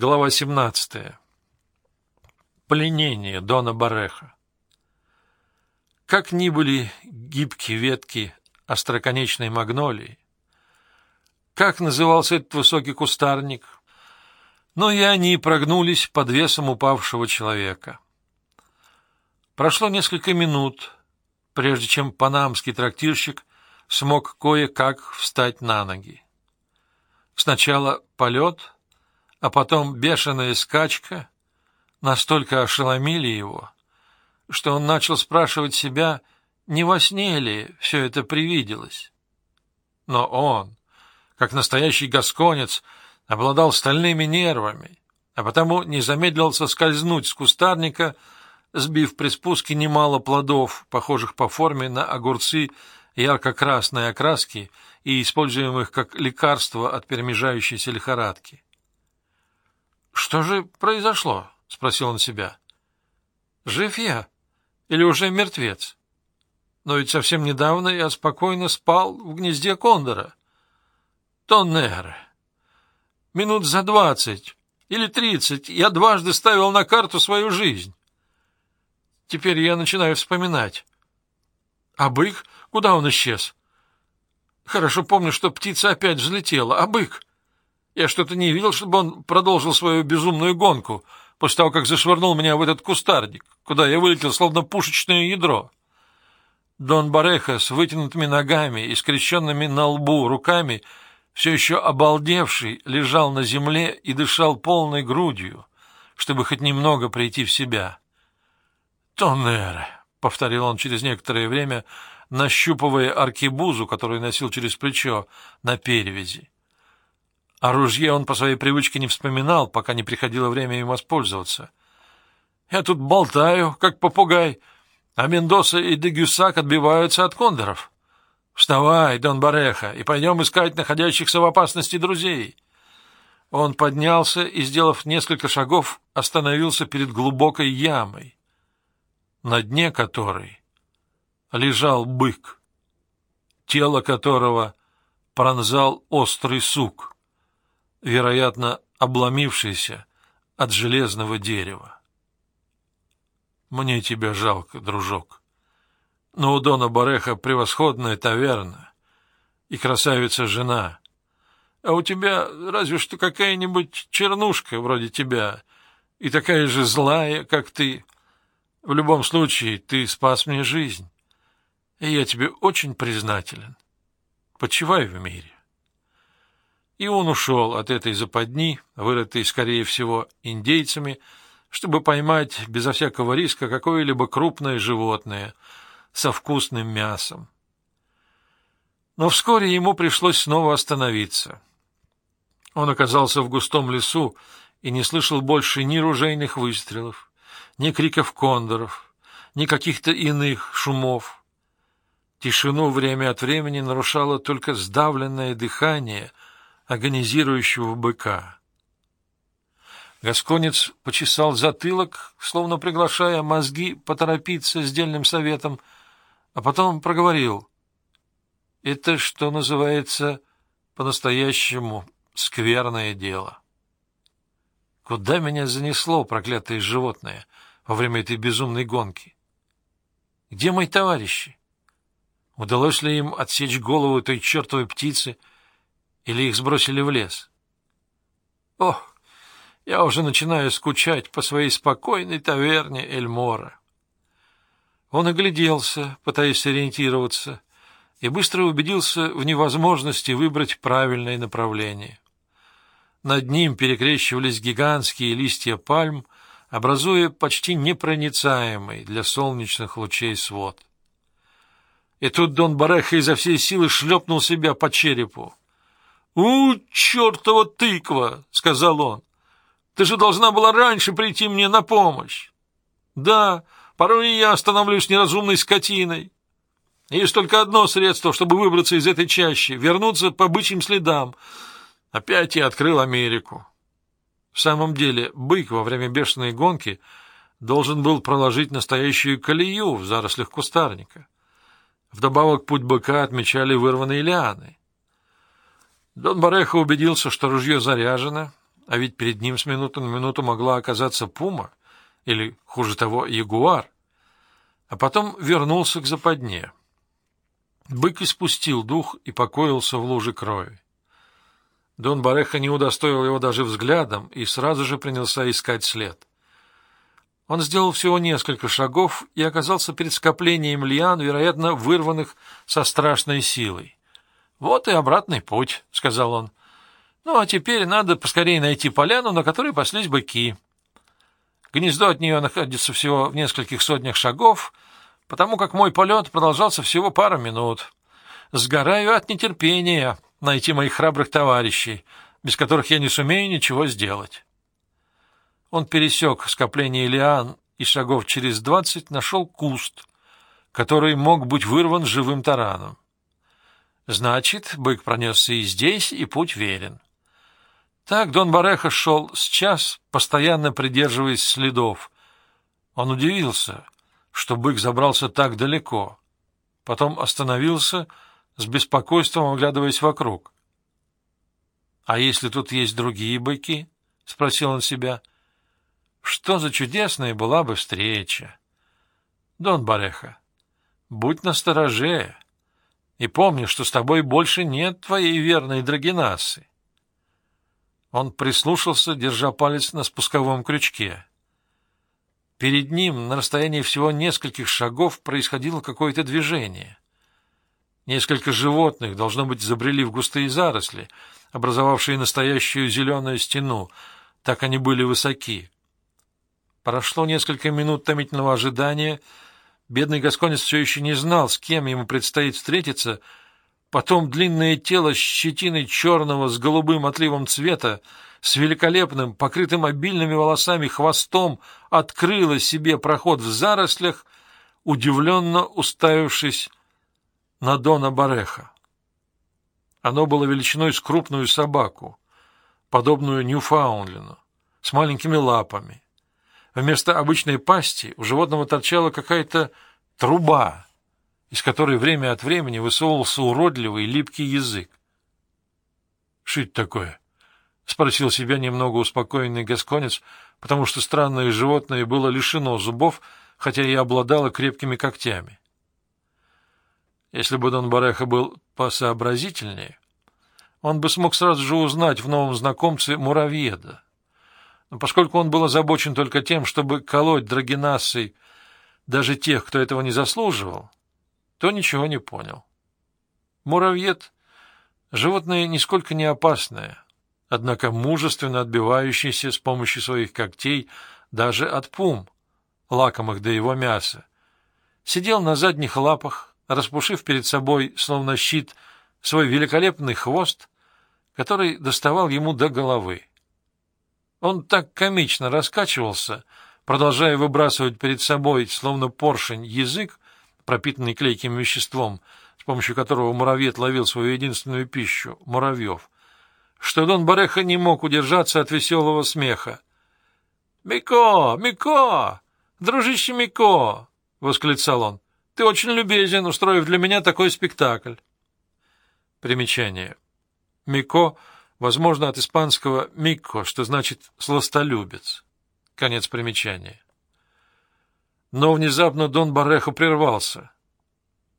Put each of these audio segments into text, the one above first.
Глава 17. Пленение Дона Бареха. Как ни были гибкие ветки остроконечной магнолии, как назывался этот высокий кустарник, но и они прогнулись под весом упавшего человека. Прошло несколько минут, прежде чем панамский трактирщик смог кое-как встать на ноги. Сначала полет — а потом бешеная скачка настолько ошеломили его, что он начал спрашивать себя, не во сне ли все это привиделось. Но он, как настоящий гасконец, обладал стальными нервами, а потому не замедлился скользнуть с кустарника, сбив при спуске немало плодов, похожих по форме на огурцы ярко-красной окраски и используемых как лекарство от перемежающейся лихорадки. Что же произошло? спросил он себя. Жив я или уже мертвец? Но ведь совсем недавно я спокойно спал в гнезде кондора. Тоннеры. Минут за двадцать или тридцать я дважды ставил на карту свою жизнь. Теперь я начинаю вспоминать. А бык? Куда он исчез? Хорошо помню, что птица опять взлетела. А бык? Я что-то не видел, чтобы он продолжил свою безумную гонку после того, как зашвырнул меня в этот кустарник, куда я вылетел словно пушечное ядро. Дон Бареха с вытянутыми ногами и скрещенными на лбу руками, все еще обалдевший, лежал на земле и дышал полной грудью, чтобы хоть немного прийти в себя. «Тоннере», — повторил он через некоторое время, нащупывая аркебузу, которую носил через плечо, на перевязи. О ружье он по своей привычке не вспоминал, пока не приходило время им воспользоваться. Я тут болтаю, как попугай, а Мендоса и Дегюсак отбиваются от кондоров. Вставай, Дон Бареха, и пойдем искать находящихся в опасности друзей. Он поднялся и, сделав несколько шагов, остановился перед глубокой ямой, на дне которой лежал бык, тело которого пронзал острый сук вероятно, обломившийся от железного дерева. Мне тебя жалко, дружок. Но у Дона Бареха превосходная таверна и красавица-жена. А у тебя разве что какая-нибудь чернушка вроде тебя и такая же злая, как ты. В любом случае, ты спас мне жизнь, и я тебе очень признателен. Почивай в мире. И он ушел от этой западни, вырытой, скорее всего, индейцами, чтобы поймать безо всякого риска какое-либо крупное животное со вкусным мясом. Но вскоре ему пришлось снова остановиться. Он оказался в густом лесу и не слышал больше ни ружейных выстрелов, ни криков кондоров, ни каких-то иных шумов. Тишину время от времени нарушало только сдавленное дыхание — агонизирующего быка. Гасконец почесал затылок, словно приглашая мозги поторопиться с дельным советом, а потом проговорил. Это, что называется, по-настоящему скверное дело. Куда меня занесло, проклятое животное, во время этой безумной гонки? Где мои товарищи? Удалось ли им отсечь голову той чертовой птицы, или их сбросили в лес? Ох, я уже начинаю скучать по своей спокойной таверне Эльмора. Он огляделся, пытаясь ориентироваться, и быстро убедился в невозможности выбрать правильное направление. Над ним перекрещивались гигантские листья пальм, образуя почти непроницаемый для солнечных лучей свод. И тут Дон Бареха изо всей силы шлепнул себя по черепу. «У, чертова тыква!» — сказал он. «Ты же должна была раньше прийти мне на помощь!» «Да, порой и я становлюсь неразумной скотиной. Есть только одно средство, чтобы выбраться из этой чащи — вернуться по бычьим следам. Опять я открыл Америку». В самом деле, бык во время бешеной гонки должен был проложить настоящую колею в зарослях кустарника. Вдобавок путь быка отмечали вырванные лианы. Дон Бареха убедился, что ружье заряжено, а ведь перед ним с минуты на минуту могла оказаться пума или, хуже того, ягуар, а потом вернулся к западне. Бык испустил дух и покоился в луже крови. Дон Бареха не удостоил его даже взглядом и сразу же принялся искать след. Он сделал всего несколько шагов и оказался перед скоплением лиан, вероятно, вырванных со страшной силой. «Вот и обратный путь», — сказал он. «Ну, а теперь надо поскорее найти поляну, на которой паслись быки. Гнездо от нее находится всего в нескольких сотнях шагов, потому как мой полет продолжался всего пару минут. Сгораю от нетерпения найти моих храбрых товарищей, без которых я не сумею ничего сделать». Он пересек скопление лиан и шагов через двадцать нашел куст, который мог быть вырван живым тараном. Значит, бык пронесся и здесь, и путь верен. Так Дон Бареха шел с час, постоянно придерживаясь следов. Он удивился, что бык забрался так далеко. Потом остановился, с беспокойством оглядываясь вокруг. — А если тут есть другие быки? — спросил он себя. — что за чудесная была бы встреча! Дон Бареха, будь настороже и помни, что с тобой больше нет твоей верной Драгинасы. Он прислушался, держа палец на спусковом крючке. Перед ним, на расстоянии всего нескольких шагов, происходило какое-то движение. Несколько животных, должно быть, забрели в густые заросли, образовавшие настоящую зеленую стену, так они были высоки. Прошло несколько минут томительного ожидания. Бедный Гасконец все еще не знал, с кем ему предстоит встретиться. Потом длинное тело с щетиной черного с голубым отливом цвета, с великолепным, покрытым обильными волосами хвостом, открыло себе проход в зарослях, удивленно уставившись на Дона Бареха. Оно было величиной с крупную собаку, подобную Ньюфаундлену, с маленькими лапами. Вместо обычной пасти у животного торчала какая-то труба, из которой время от времени высовывался уродливый липкий язык. — это такое? — спросил себя немного успокоенный гасконец, потому что странное животное было лишено зубов, хотя и обладало крепкими когтями. Если бы Дон Бареха был посообразительнее, он бы смог сразу же узнать в новом знакомце муравьеда. Но поскольку он был озабочен только тем, чтобы колоть драгинасой даже тех, кто этого не заслуживал, то ничего не понял. Муравьед — животное нисколько не опасное, однако мужественно отбивающееся с помощью своих когтей даже от пум, лакомых до его мяса, сидел на задних лапах, распушив перед собой, словно щит, свой великолепный хвост, который доставал ему до головы. Он так комично раскачивался, продолжая выбрасывать перед собой, словно поршень, язык, пропитанный клейким веществом, с помощью которого муравьед ловил свою единственную пищу — муравьев, что Дон Бареха не мог удержаться от веселого смеха. «Мико! Мико! Дружище Мико!» — восклицал он. «Ты очень любезен, устроив для меня такой спектакль». Примечание. Мико — Возможно, от испанского «микко», что значит «сластолюбец». Конец примечания. Но внезапно Дон Барехо прервался.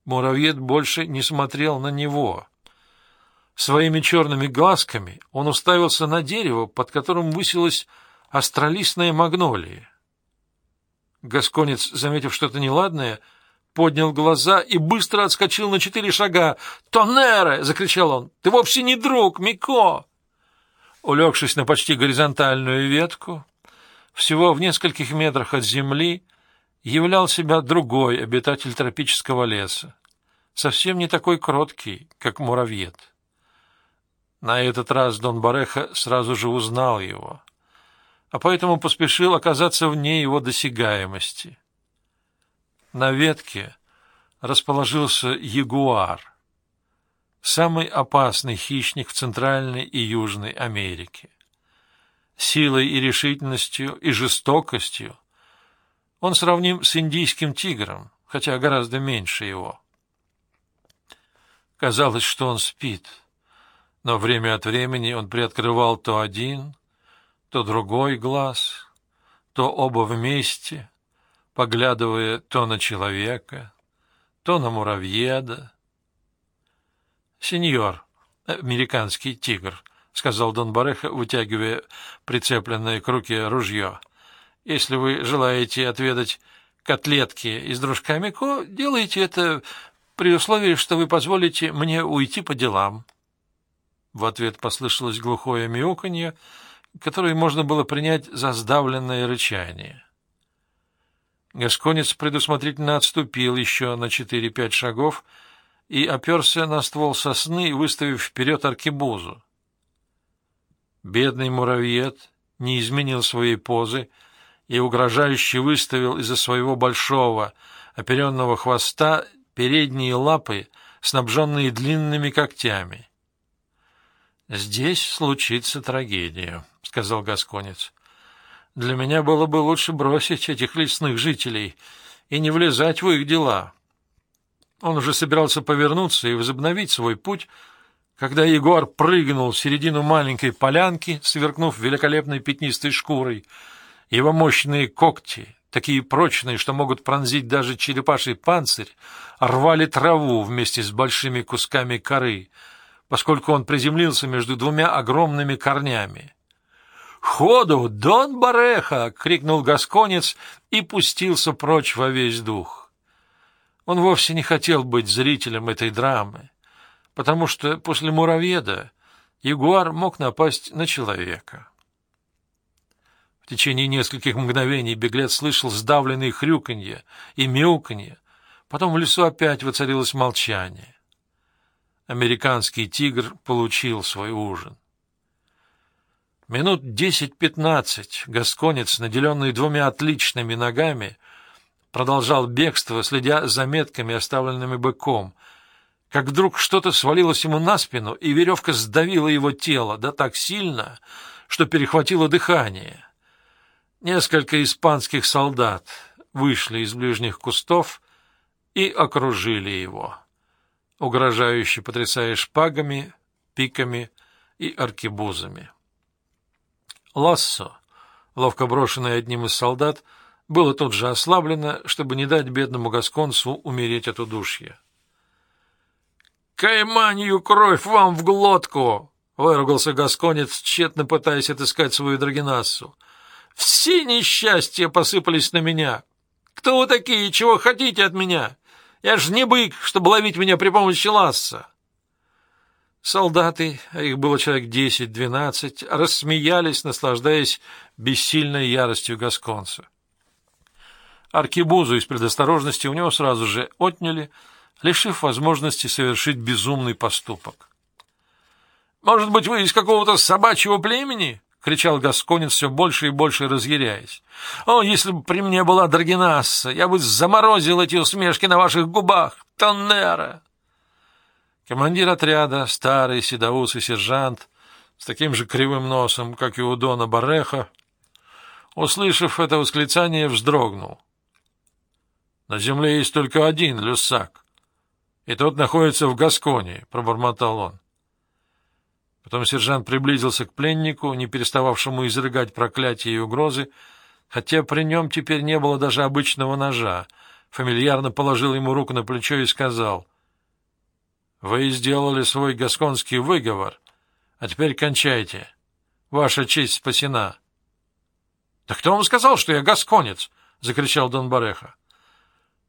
Муравьед больше не смотрел на него. Своими черными глазками он уставился на дерево, под которым высилась астролистная магнолия. Гасконец, заметив что-то неладное, поднял глаза и быстро отскочил на четыре шага. «Тоннере!» — закричал он. «Ты вовсе не друг, Мико!» Улегшись на почти горизонтальную ветку, всего в нескольких метрах от земли, являл себя другой обитатель тропического леса, совсем не такой кроткий, как муравьед. На этот раз Дон Бареха сразу же узнал его, а поэтому поспешил оказаться вне его досягаемости. На ветке расположился ягуар — самый опасный хищник в Центральной и Южной Америке. Силой и решительностью и жестокостью он сравним с индийским тигром, хотя гораздо меньше его. Казалось, что он спит, но время от времени он приоткрывал то один, то другой глаз, то оба вместе, поглядывая то на человека, то на муравьеда. — Сеньор, американский тигр, — сказал Дон Бареха, вытягивая прицепленное к руке ружье, — если вы желаете отведать котлетки из дружками ко, делайте это при условии, что вы позволите мне уйти по делам. В ответ послышалось глухое мяуканье, которое можно было принять за сдавленное рычание. Гасконец предусмотрительно отступил еще на четыре-пять шагов и оперся на ствол сосны, выставив вперед аркебузу. Бедный муравьед не изменил своей позы и угрожающе выставил из-за своего большого оперенного хвоста передние лапы, снабженные длинными когтями. «Здесь случится трагедия», — сказал Гасконец. «Для меня было бы лучше бросить этих лесных жителей и не влезать в их дела». Он уже собирался повернуться и возобновить свой путь, когда Егор прыгнул в середину маленькой полянки, сверкнув великолепной пятнистой шкурой. Его мощные когти, такие прочные, что могут пронзить даже черепаший панцирь, рвали траву вместе с большими кусками коры — поскольку он приземлился между двумя огромными корнями. «Ходу, Дон Бареха!» — крикнул гасконец и пустился прочь во весь дух. Он вовсе не хотел быть зрителем этой драмы, потому что после муравьеда ягуар мог напасть на человека. В течение нескольких мгновений беглец слышал сдавленные хрюканье и мяуканье, потом в лесу опять воцарилось молчание американский тигр получил свой ужин. Минут десять-пятнадцать гасконец, наделенный двумя отличными ногами, продолжал бегство, следя за метками, оставленными быком, как вдруг что-то свалилось ему на спину, и веревка сдавила его тело, да так сильно, что перехватило дыхание. Несколько испанских солдат вышли из ближних кустов и окружили его угрожающе потрясая шпагами, пиками и аркебузами. Лассо, ловко брошенное одним из солдат, было тут же ослаблено, чтобы не дать бедному гасконцу умереть от удушья. «Кайманью кровь вам в глотку!» — выругался гасконец, тщетно пытаясь отыскать свою драгинассу. «Все несчастья посыпались на меня! Кто вы такие? Чего хотите от меня?» Я ж не бык, чтобы ловить меня при помощи ласса. Солдаты, а их было человек десять-двенадцать, рассмеялись, наслаждаясь бессильной яростью гасконца. Аркебузу из предосторожности у него сразу же отняли, лишив возможности совершить безумный поступок. «Может быть, вы из какого-то собачьего племени?» — кричал Гасконец, все больше и больше разъяряясь. «О, если бы при мне была Драгинасса, я бы заморозил эти усмешки на ваших губах! Тоннера!» Командир отряда, старый седоусый сержант, с таким же кривым носом, как и у Дона Бареха, услышав это восклицание, вздрогнул. «На земле есть только один Люссак, и тот находится в Гасконе», — пробормотал он. Потом сержант приблизился к пленнику, не перестававшему изрыгать проклятия и угрозы, хотя при нем теперь не было даже обычного ножа, фамильярно положил ему руку на плечо и сказал, «Вы сделали свой гасконский выговор, а теперь кончайте. Ваша честь спасена». «Да кто вам сказал, что я гасконец?» — закричал Дон Бареха.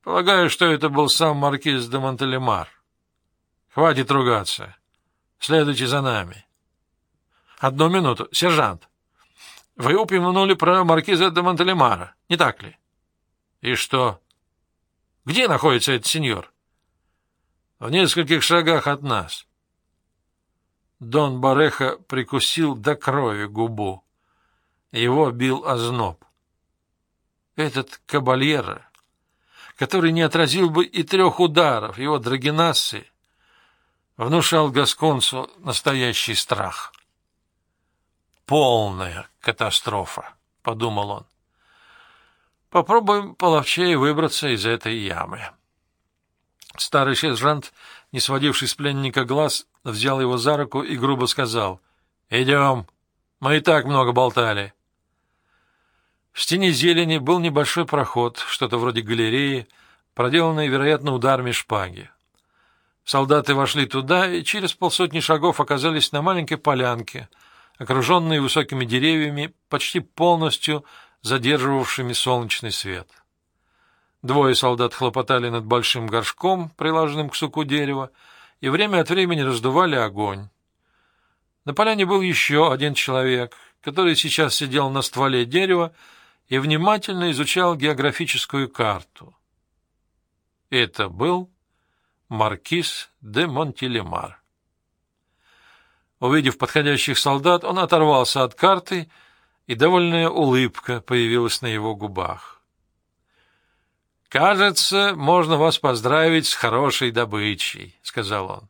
«Полагаю, что это был сам маркиз де Монтелемар. Хватит ругаться». Следуйте за нами. Одну минуту, сержант. Вы упомянули про маркиза де Монтелемара, не так ли? И что? Где находится этот сеньор? В нескольких шагах от нас. Дон Бареха прикусил до крови губу. Его бил озноб. Этот кабальера, который не отразил бы и трех ударов его драгинасы, внушал Гасконцу настоящий страх. «Полная катастрофа», — подумал он. «Попробуем половчее выбраться из этой ямы». Старый сержант, не сводивший с пленника глаз, взял его за руку и грубо сказал «Идем, Мы и так много болтали. В стене зелени был небольшой проход, что-то вроде галереи, проделанный, вероятно, ударами шпаги. Солдаты вошли туда и через полсотни шагов оказались на маленькой полянке, окруженной высокими деревьями, почти полностью задерживавшими солнечный свет. Двое солдат хлопотали над большим горшком, прилаженным к суку дерева, и время от времени раздували огонь. На поляне был еще один человек, который сейчас сидел на стволе дерева и внимательно изучал географическую карту. Это был маркиз де Монтилемар. Увидев подходящих солдат, он оторвался от карты, и довольная улыбка появилась на его губах. «Кажется, можно вас поздравить с хорошей добычей», — сказал он.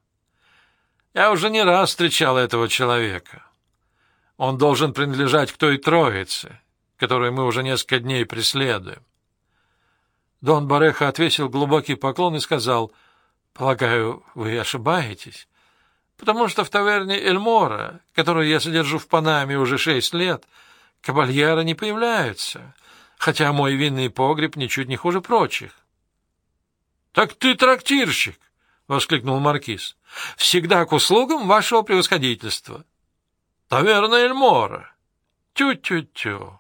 «Я уже не раз встречал этого человека. Он должен принадлежать к той троице, которую мы уже несколько дней преследуем. Дон Бареха отвесил глубокий поклон и сказал, «Полагаю, вы ошибаетесь, потому что в таверне Эльмора, которую я содержу в Панаме уже шесть лет, кабальера не появляются, хотя мой винный погреб ничуть не хуже прочих». «Так ты трактирщик!» — воскликнул Маркиз. «Всегда к услугам вашего превосходительства». «Таверна Эльмора! Тю-тю-тю!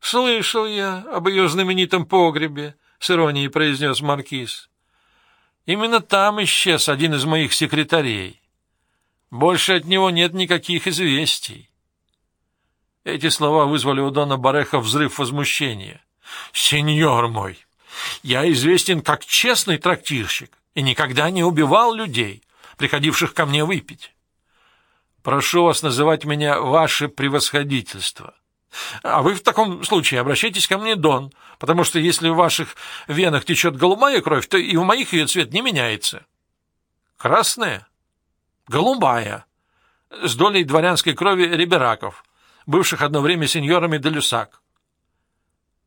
Слышал я об ее знаменитом погребе!» — с иронией произнес Маркиз. «Именно там исчез один из моих секретарей. Больше от него нет никаких известий». Эти слова вызвали у Дона Бареха взрыв возмущения. «Сеньор мой, я известен как честный трактирщик и никогда не убивал людей, приходивших ко мне выпить. Прошу вас называть меня ваше превосходительство. А вы в таком случае обращайтесь ко мне, Дон, потому что если в ваших венах течет голубая кровь, то и в моих ее цвет не меняется. Красная? Голубая. С долей дворянской крови ребераков, бывших одно время сеньорами де Люсак.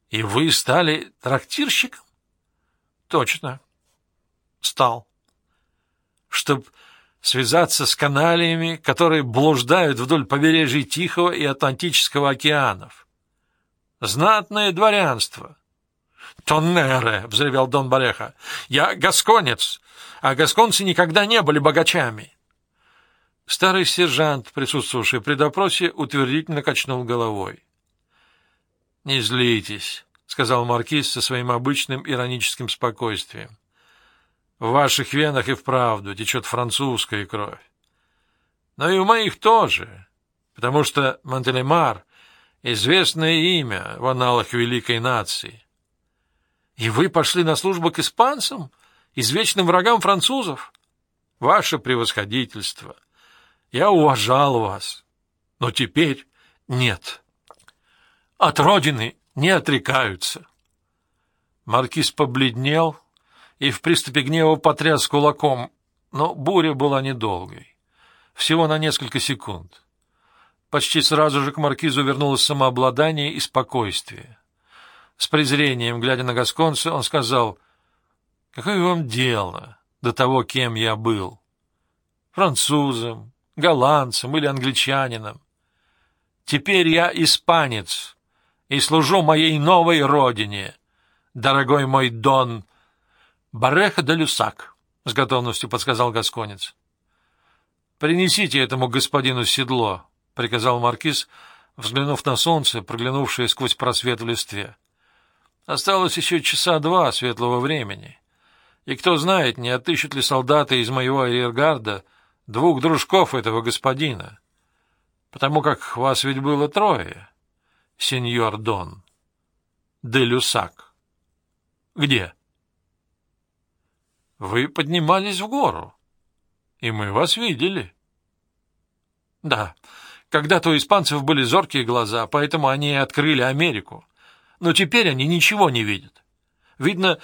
И вы стали трактирщиком? Точно. Стал. Чтоб связаться с каналиями, которые блуждают вдоль побережья Тихого и Атлантического океанов. Знатное дворянство. «Тоннере!» — взревел Дон Бареха. «Я гасконец, а гасконцы никогда не были богачами». Старый сержант, присутствовавший при допросе, утвердительно качнул головой. «Не злитесь», — сказал маркиз со своим обычным ироническим спокойствием. В ваших венах и вправду течет французская кровь. Но и у моих тоже, потому что Монтелемар — известное имя в аналах великой нации. И вы пошли на службу к испанцам, извечным врагам французов? Ваше превосходительство! Я уважал вас, но теперь нет. От родины не отрекаются. Маркиз побледнел и в приступе гнева потряс кулаком, но буря была недолгой, всего на несколько секунд. Почти сразу же к маркизу вернулось самообладание и спокойствие. С презрением, глядя на Гасконца, он сказал, «Какое вам дело до того, кем я был? Французом, голландцем или англичанином? Теперь я испанец и служу моей новой родине, дорогой мой Дон Бареха де Люсак, — с готовностью подсказал Гасконец. — Принесите этому господину седло, — приказал маркиз, взглянув на солнце, проглянувшее сквозь просвет в листве. Осталось еще часа два светлого времени. И кто знает, не отыщут ли солдаты из моего арьергарда двух дружков этого господина, потому как вас ведь было трое, сеньор Дон. Де Люсак. Где? — вы поднимались в гору, и мы вас видели. Да, когда-то у испанцев были зоркие глаза, поэтому они и открыли Америку. Но теперь они ничего не видят. Видно,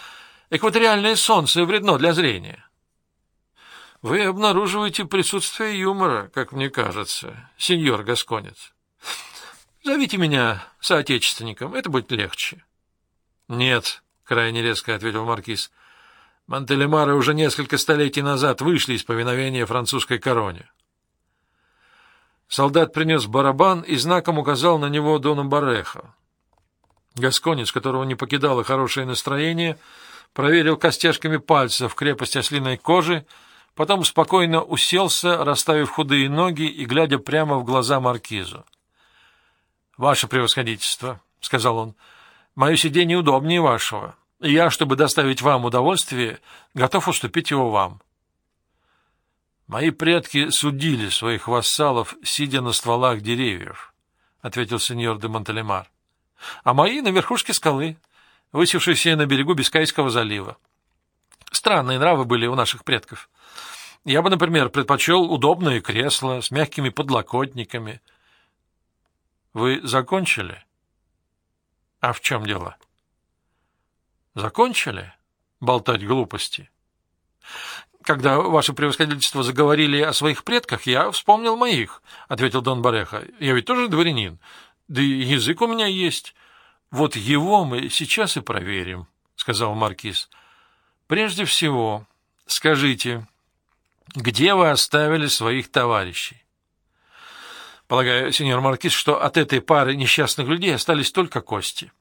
экваториальное солнце вредно для зрения. Вы обнаруживаете присутствие юмора, как мне кажется, сеньор Гасконец. Зовите меня соотечественником, это будет легче. — Нет, — крайне резко ответил маркиз, — Монтелемары уже несколько столетий назад вышли из повиновения французской короне. Солдат принес барабан и знаком указал на него Дону Бареха. Гасконец, которого не покидало хорошее настроение, проверил костяшками пальцев крепость ослиной кожи, потом спокойно уселся, расставив худые ноги и глядя прямо в глаза маркизу. — Ваше превосходительство, — сказал он, — мое сиденье удобнее вашего, я, чтобы доставить вам удовольствие, готов уступить его вам. Мои предки судили своих вассалов, сидя на стволах деревьев, — ответил сеньор де Монтелемар, — а мои на верхушке скалы, высевшейся на берегу Бискайского залива. Странные нравы были у наших предков. Я бы, например, предпочел удобное кресло с мягкими подлокотниками. Вы закончили? А в чем дело? Закончили болтать глупости? Когда ваше превосходительство заговорили о своих предках, я вспомнил моих, — ответил Дон Бареха. Я ведь тоже дворянин, да и язык у меня есть. Вот его мы сейчас и проверим, — сказал Маркиз. Прежде всего, скажите, где вы оставили своих товарищей? Полагаю, сеньор Маркиз, что от этой пары несчастных людей остались только кости.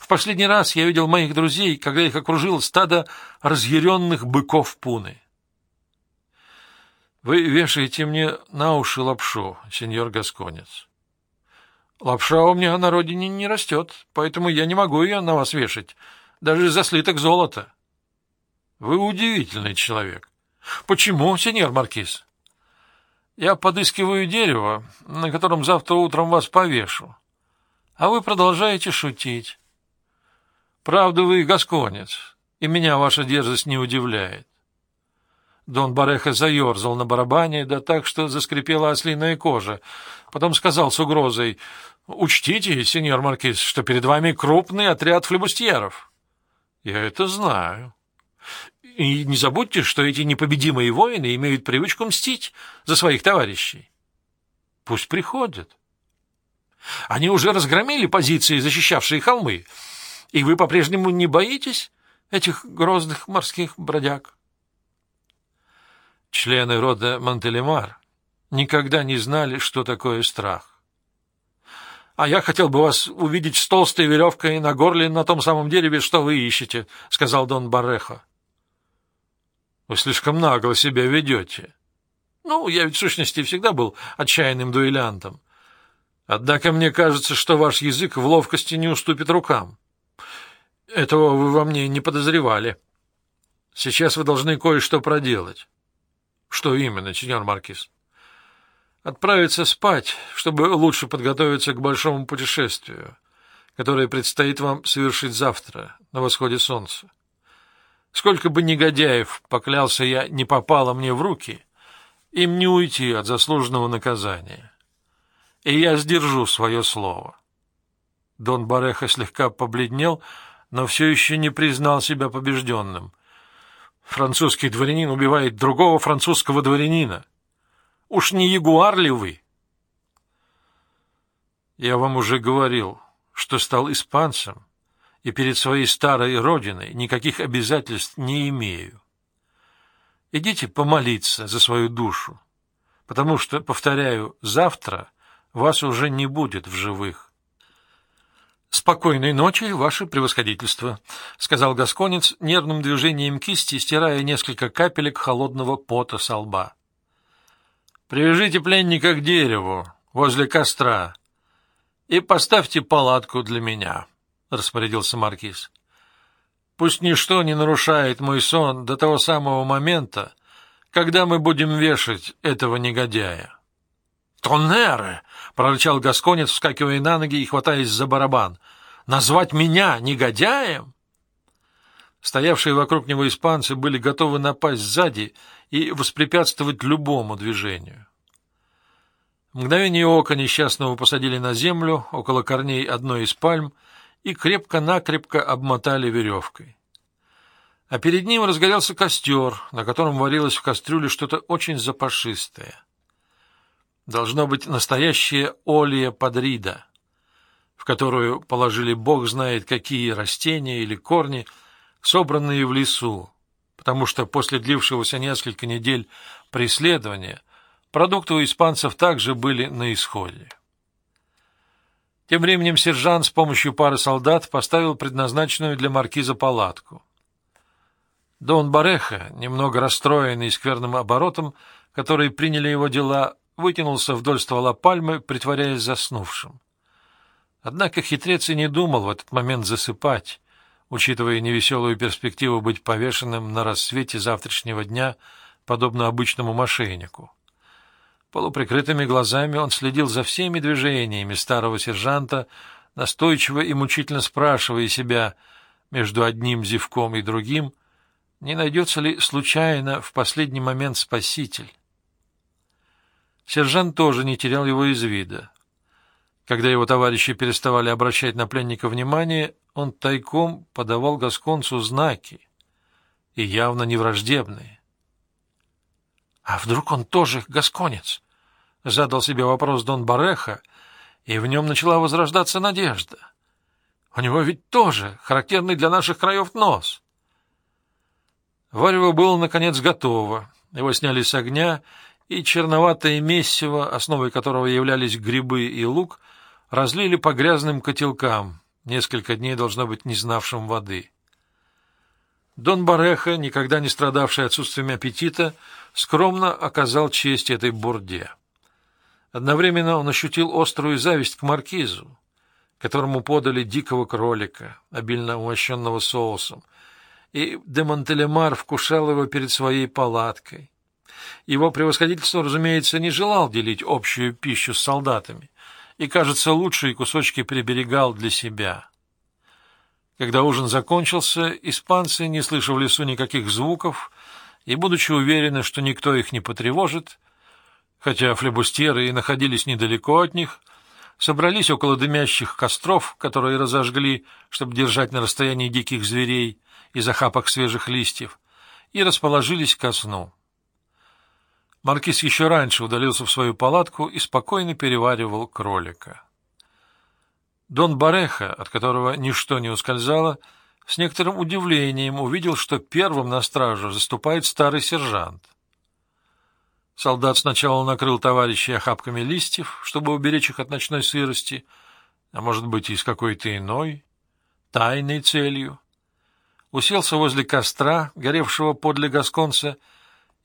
В последний раз я видел моих друзей, когда их окружило стадо разъяренных быков пуны. Вы вешаете мне на уши лапшу, сеньор Гасконец. Лапша у меня на родине не растет, поэтому я не могу ее на вас вешать, даже за слиток золота. Вы удивительный человек. Почему, сеньор Маркиз? Я подыскиваю дерево, на котором завтра утром вас повешу. А вы продолжаете шутить. Правда, вы гасконец, и меня ваша дерзость не удивляет. Дон Бареха заерзал на барабане, да так, что заскрипела ослиная кожа. Потом сказал с угрозой, «Учтите, сеньор Маркиз, что перед вами крупный отряд флебустьеров». «Я это знаю». «И не забудьте, что эти непобедимые воины имеют привычку мстить за своих товарищей». «Пусть приходят». «Они уже разгромили позиции, защищавшие холмы». И вы по-прежнему не боитесь этих грозных морских бродяг? Члены рода Монтелемар никогда не знали, что такое страх. А я хотел бы вас увидеть с толстой веревкой на горле на том самом дереве, что вы ищете, — сказал Дон Баррехо. Вы слишком нагло себя ведете. Ну, я ведь в сущности всегда был отчаянным дуэлянтом. Однако мне кажется, что ваш язык в ловкости не уступит рукам. Этого вы во мне не подозревали. Сейчас вы должны кое-что проделать. Что именно, сеньор Маркиз? Отправиться спать, чтобы лучше подготовиться к большому путешествию, которое предстоит вам совершить завтра, на восходе солнца. Сколько бы негодяев, поклялся я, не попало мне в руки, им не уйти от заслуженного наказания. И я сдержу свое слово. Дон Бареха слегка побледнел, но все еще не признал себя побежденным. Французский дворянин убивает другого французского дворянина. Уж не ягуар ли вы? Я вам уже говорил, что стал испанцем и перед своей старой родиной никаких обязательств не имею. Идите помолиться за свою душу, потому что, повторяю, завтра вас уже не будет в живых. «Спокойной ночи, ваше превосходительство», — сказал Гасконец нервным движением кисти, стирая несколько капелек холодного пота со лба. «Привяжите пленника к дереву возле костра и поставьте палатку для меня», — распорядился маркиз. «Пусть ничто не нарушает мой сон до того самого момента, когда мы будем вешать этого негодяя». «Тоннеры!» — прорычал Гасконец, вскакивая на ноги и хватаясь за барабан. «Назвать меня негодяем?» Стоявшие вокруг него испанцы были готовы напасть сзади и воспрепятствовать любому движению. В мгновение ока несчастного посадили на землю около корней одной из пальм и крепко-накрепко обмотали веревкой. А перед ним разгорелся костер, на котором варилось в кастрюле что-то очень запашистое. Должно быть настоящая олия подрида, в которую положили бог знает какие растения или корни, собранные в лесу, потому что после длившегося несколько недель преследования Продукты у испанцев также были на исходе. Тем временем сержант с помощью пары солдат поставил предназначенную для маркиза палатку. Дон Бареха, немного расстроенный скверным оборотом, который приняли его дела, вытянулся вдоль ствола пальмы, притворяясь заснувшим. Однако хитрец и не думал в этот момент засыпать, учитывая невеселую перспективу быть повешенным на рассвете завтрашнего дня, подобно обычному мошеннику. Полуприкрытыми глазами он следил за всеми движениями старого сержанта, настойчиво и мучительно спрашивая себя между одним зевком и другим, не найдется ли случайно в последний момент спаситель. Сержант тоже не терял его из вида. Когда его товарищи переставали обращать на пленника внимание, он тайком подавал Гасконцу знаки, и явно не враждебные. А вдруг он тоже гасконец? Задал себе вопрос Дон Бареха, и в нем начала возрождаться надежда. У него ведь тоже характерный для наших краев нос. Варево было, наконец, готово. Его сняли с огня, и черноватое месиво, основой которого являлись грибы и лук, разлили по грязным котелкам, несколько дней должно быть не знавшим воды. Дон Бареха, никогда не страдавший отсутствием аппетита, скромно оказал честь этой бурде. Одновременно он ощутил острую зависть к маркизу, которому подали дикого кролика, обильно умощенного соусом, и де Монтелемар вкушал его перед своей палаткой. Его превосходительство, разумеется, не желал делить общую пищу с солдатами, и, кажется, лучшие кусочки приберегал для себя. Когда ужин закончился, испанцы, не слыша в лесу никаких звуков и будучи уверены, что никто их не потревожит, хотя флебустеры и находились недалеко от них, собрались около дымящих костров, которые разожгли, чтобы держать на расстоянии диких зверей из охапок свежих листьев, и расположились ко сну. Маркиз еще раньше удалился в свою палатку и спокойно переваривал кролика. Дон Бареха, от которого ничто не ускользало, с некоторым удивлением увидел, что первым на стражу заступает старый сержант. Солдат сначала накрыл товарищей охапками листьев, чтобы уберечь их от ночной сырости, а может быть и с какой-то иной, тайной целью. Уселся возле костра, горевшего подле гасконца,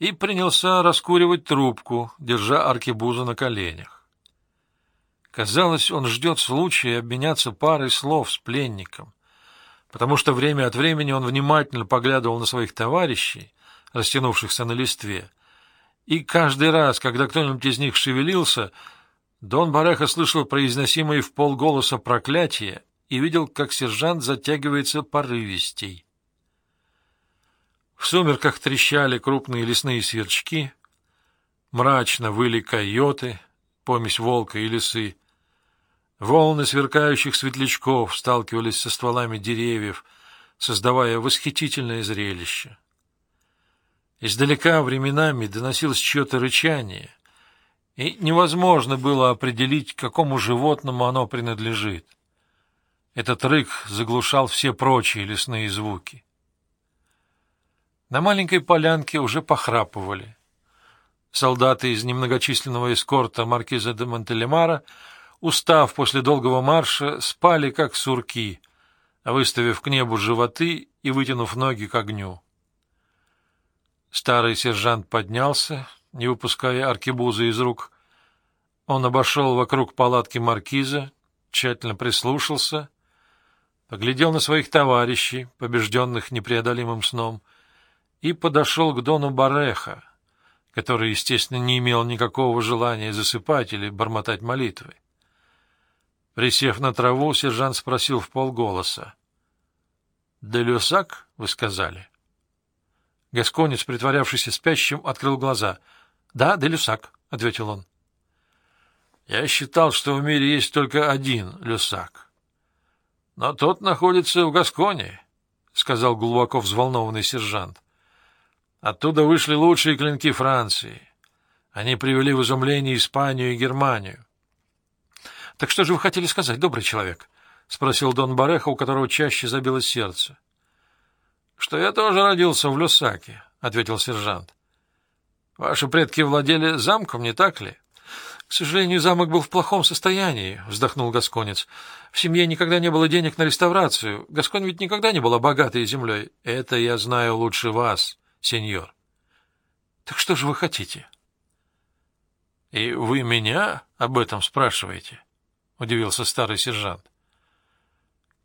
и принялся раскуривать трубку, держа аркебузу на коленях. Казалось, он ждет случая обменяться парой слов с пленником, потому что время от времени он внимательно поглядывал на своих товарищей, растянувшихся на листве, и каждый раз, когда кто-нибудь из них шевелился, Дон Бареха слышал произносимые в полголоса проклятия и видел, как сержант затягивается порывистей. В сумерках трещали крупные лесные сверчки, мрачно выли койоты, помесь волка и лисы, Волны сверкающих светлячков сталкивались со стволами деревьев, создавая восхитительное зрелище. Издалека временами доносилось чье-то рычание, и невозможно было определить, какому животному оно принадлежит. Этот рык заглушал все прочие лесные звуки. На маленькой полянке уже похрапывали. Солдаты из немногочисленного эскорта маркиза де Монтелемара — устав после долгого марша, спали как сурки, выставив к небу животы и вытянув ноги к огню. Старый сержант поднялся, не выпуская аркебузы из рук. Он обошел вокруг палатки маркиза, тщательно прислушался, поглядел на своих товарищей, побежденных непреодолимым сном, и подошел к Дону Бареха, который, естественно, не имел никакого желания засыпать или бормотать молитвы. Присев на траву, сержант спросил в полголоса. — Делюсак, вы сказали? Гасконец, притворявшийся спящим, открыл глаза. — Да, Делюсак, — ответил он. — Я считал, что в мире есть только один Люсак. — Но тот находится в Гасконе, — сказал глубоко взволнованный сержант. — Оттуда вышли лучшие клинки Франции. Они привели в изумление Испанию и Германию. Так что же вы хотели сказать, добрый человек? — спросил Дон Бареха, у которого чаще забилось сердце. — Что я тоже родился в Люсаке, — ответил сержант. — Ваши предки владели замком, не так ли? К сожалению, замок был в плохом состоянии, вздохнул Гасконец. В семье никогда не было денег на реставрацию. Гасконь ведь никогда не была богатой землей. Это я знаю лучше вас, сеньор. Так что же вы хотите? И вы меня об этом спрашиваете? удивился старый сержант.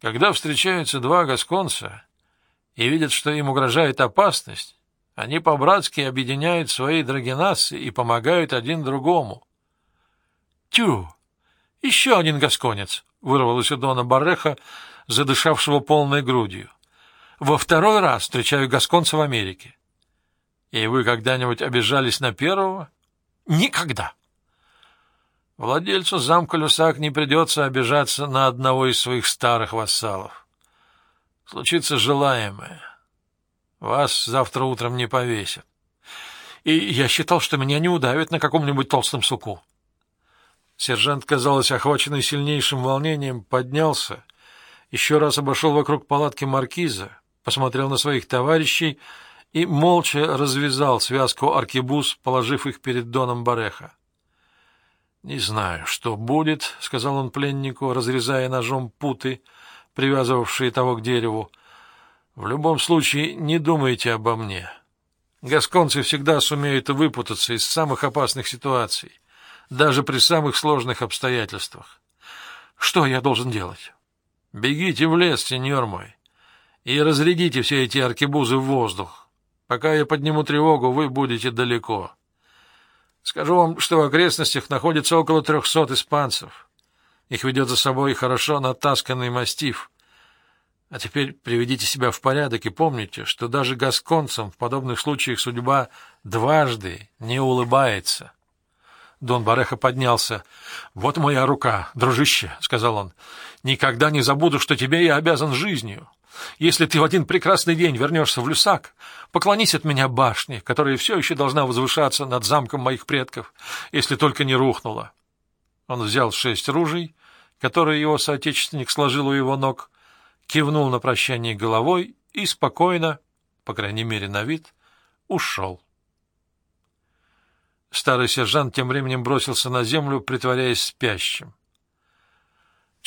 Когда встречаются два гасконца и видят, что им угрожает опасность, они по-братски объединяют свои драгенасы и помогают один другому. Тю! Еще один гасконец! — вырвалось у Дона Барреха, задышавшего полной грудью. Во второй раз встречаю гасконца в Америке. И вы когда-нибудь обижались на первого? Никогда. Владельцу замка Люсак не придется обижаться на одного из своих старых вассалов. Случится желаемое. Вас завтра утром не повесят. И я считал, что меня не удавят на каком-нибудь толстом суку. Сержант, казалось, охваченный сильнейшим волнением, поднялся, еще раз обошел вокруг палатки маркиза, посмотрел на своих товарищей и молча развязал связку аркебуз, положив их перед Доном Бареха. «Не знаю, что будет», — сказал он пленнику, разрезая ножом путы, привязывавшие того к дереву. В любом случае, не думайте обо мне. Гасконцы всегда сумеют выпутаться из самых опасных ситуаций, даже при самых сложных обстоятельствах. Что я должен делать? Бегите в лес, сеньор мой, и разрядите все эти аркебузы в воздух. Пока я подниму тревогу, вы будете далеко. Скажу вам, что в окрестностях находится около трехсот испанцев. Их ведет за собой хорошо натасканный мастиф — а теперь приведите себя в порядок и помните, что даже гасконцам в подобных случаях судьба дважды не улыбается. Дон Бареха поднялся. — Вот моя рука, дружище, — сказал он. — Никогда не забуду, что тебе я обязан жизнью. Если ты в один прекрасный день вернешься в Люсак, поклонись от меня башне, которая все еще должна возвышаться над замком моих предков, если только не рухнула. Он взял шесть ружей, которые его соотечественник сложил у его ног, кивнул на прощание головой и спокойно, по крайней мере на вид, ушел. Старый сержант тем временем бросился на землю, притворяясь спящим.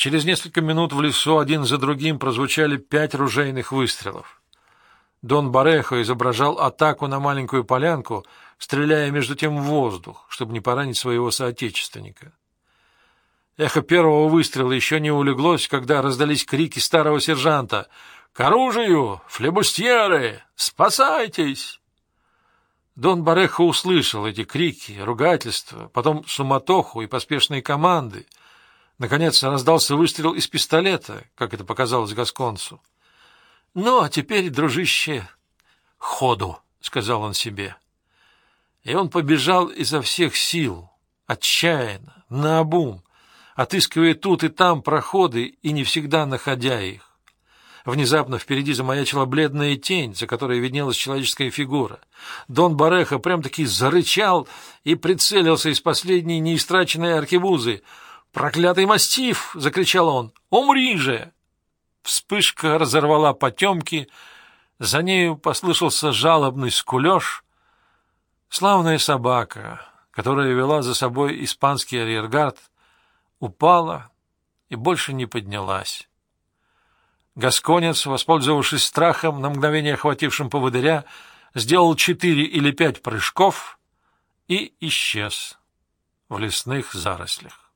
Через несколько минут в лесу один за другим прозвучали пять ружейных выстрелов. Дон Барехо изображал атаку на маленькую полянку, стреляя между тем в воздух, чтобы не поранить своего соотечественника. Эхо первого выстрела еще не улеглось, когда раздались крики старого сержанта. «К оружию! Флебустьеры! Спасайтесь!» Дон Барехо услышал эти крики, ругательства, потом суматоху и поспешные команды. Наконец раздался выстрел из пистолета, как это показалось Гасконцу. «Ну, а теперь, дружище, ходу!» — сказал он себе. И он побежал изо всех сил, отчаянно, наобум, отыскивая тут и там проходы и не всегда находя их. Внезапно впереди замаячила бледная тень, за которой виднелась человеческая фигура. Дон Бареха прям-таки зарычал и прицелился из последней неистраченной аркебузы. «Проклятый мастиф!» — закричал он. «Умри же!» Вспышка разорвала потемки, за нею послышался жалобный скулеж. Славная собака, которая вела за собой испанский арьергард, упала и больше не поднялась. Гасконец, воспользовавшись страхом, на мгновение охватившим поводыря, сделал четыре или пять прыжков и исчез в лесных зарослях.